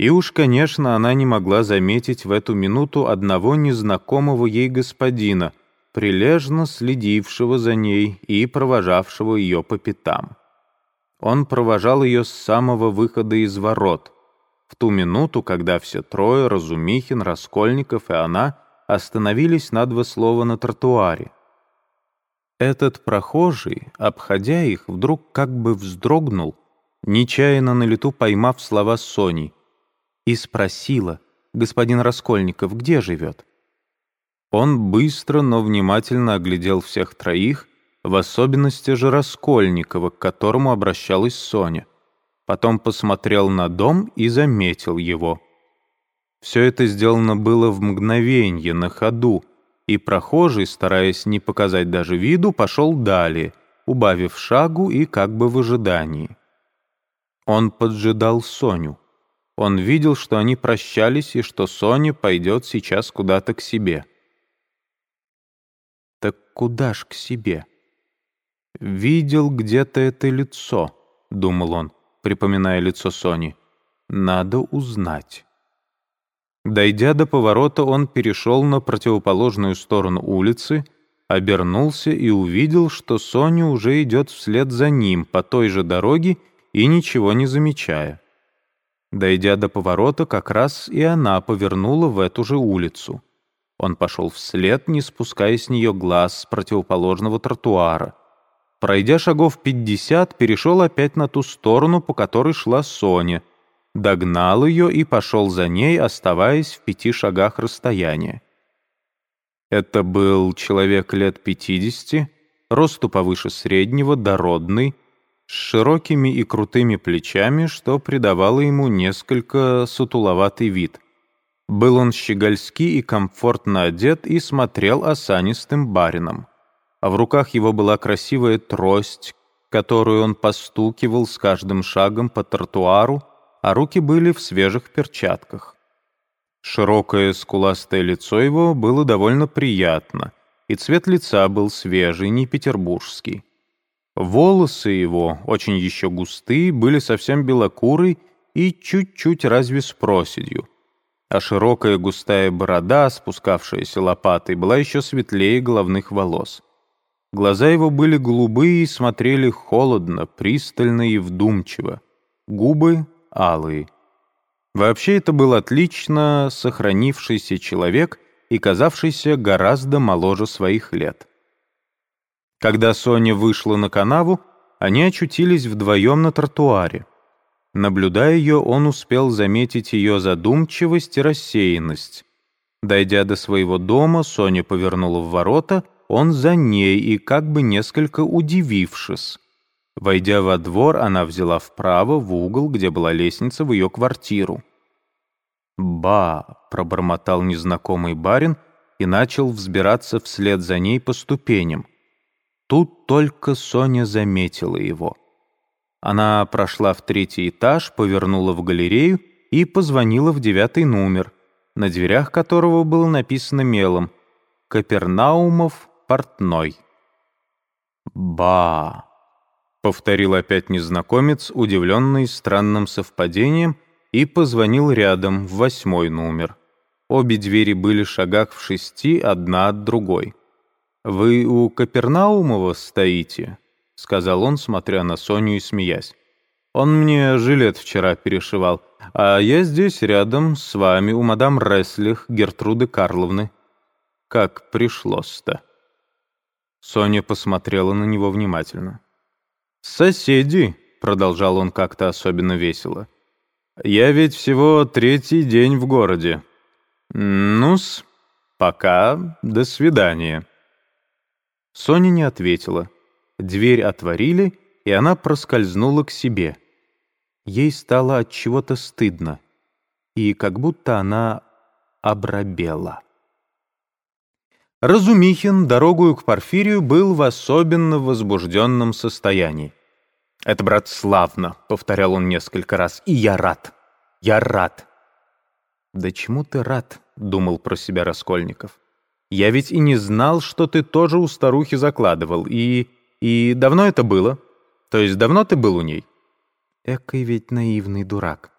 И уж, конечно, она не могла заметить в эту минуту одного незнакомого ей господина, прилежно следившего за ней и провожавшего ее по пятам. Он провожал ее с самого выхода из ворот, в ту минуту, когда все трое, Разумихин, Раскольников и она, остановились на два слова на тротуаре. Этот прохожий, обходя их, вдруг как бы вздрогнул, нечаянно на лету поймав слова Сони, и спросила, «Господин Раскольников где живет?» Он быстро, но внимательно оглядел всех троих, в особенности же Раскольникова, к которому обращалась Соня. Потом посмотрел на дом и заметил его. Все это сделано было в мгновенье, на ходу, и прохожий, стараясь не показать даже виду, пошел далее, убавив шагу и как бы в ожидании. Он поджидал Соню. Он видел, что они прощались и что Соня пойдет сейчас куда-то к себе. Так куда ж к себе? «Видел где-то это лицо», — думал он, припоминая лицо Сони. «Надо узнать». Дойдя до поворота, он перешел на противоположную сторону улицы, обернулся и увидел, что Соня уже идет вслед за ним по той же дороге и ничего не замечая. Дойдя до поворота, как раз и она повернула в эту же улицу. Он пошел вслед, не спуская с нее глаз с противоположного тротуара. Пройдя шагов пятьдесят, перешел опять на ту сторону, по которой шла Соня, догнал ее и пошел за ней, оставаясь в пяти шагах расстояния. Это был человек лет пятидесяти, росту повыше среднего, дородный, с широкими и крутыми плечами, что придавало ему несколько сутуловатый вид — был он щегольски и комфортно одет и смотрел осанистым барином. А в руках его была красивая трость, которую он постукивал с каждым шагом по тротуару, а руки были в свежих перчатках. Широкое скуластое лицо его было довольно приятно, и цвет лица был свежий, не петербургский. Волосы его, очень еще густые, были совсем белокурые и чуть-чуть разве с проседью а широкая густая борода, спускавшаяся лопатой, была еще светлее головных волос. Глаза его были голубые и смотрели холодно, пристально и вдумчиво. Губы — алые. Вообще это был отлично сохранившийся человек и казавшийся гораздо моложе своих лет. Когда Соня вышла на канаву, они очутились вдвоем на тротуаре. Наблюдая ее, он успел заметить ее задумчивость и рассеянность. Дойдя до своего дома, Соня повернула в ворота, он за ней и как бы несколько удивившись. Войдя во двор, она взяла вправо, в угол, где была лестница, в ее квартиру. «Ба!» — пробормотал незнакомый барин и начал взбираться вслед за ней по ступеням. Тут только Соня заметила его. Она прошла в третий этаж, повернула в галерею и позвонила в девятый номер, на дверях которого было написано мелом «Капернаумов портной». «Ба!» — повторил опять незнакомец, удивленный странным совпадением, и позвонил рядом, в восьмой номер. Обе двери были шагах в шести, одна от другой. «Вы у Капернаумова стоите?» — сказал он, смотря на Соню и смеясь. «Он мне жилет вчера перешивал, а я здесь рядом с вами у мадам Реслих Гертруды Карловны. Как пришлось-то?» Соня посмотрела на него внимательно. «Соседи», — продолжал он как-то особенно весело. «Я ведь всего третий день в городе. Ну-с, пока, до свидания». Соня не ответила. Дверь отворили, и она проскользнула к себе. Ей стало от чего-то стыдно, и как будто она обрабела. Разумихин дорогую к Порфирию был в особенно возбужденном состоянии. «Это, брат, славно», — повторял он несколько раз, — «и я рад, я рад». «Да чему ты рад?» — думал про себя Раскольников. «Я ведь и не знал, что ты тоже у старухи закладывал, и...» И давно это было? То есть давно ты был у ней?» «Экой ведь наивный дурак»,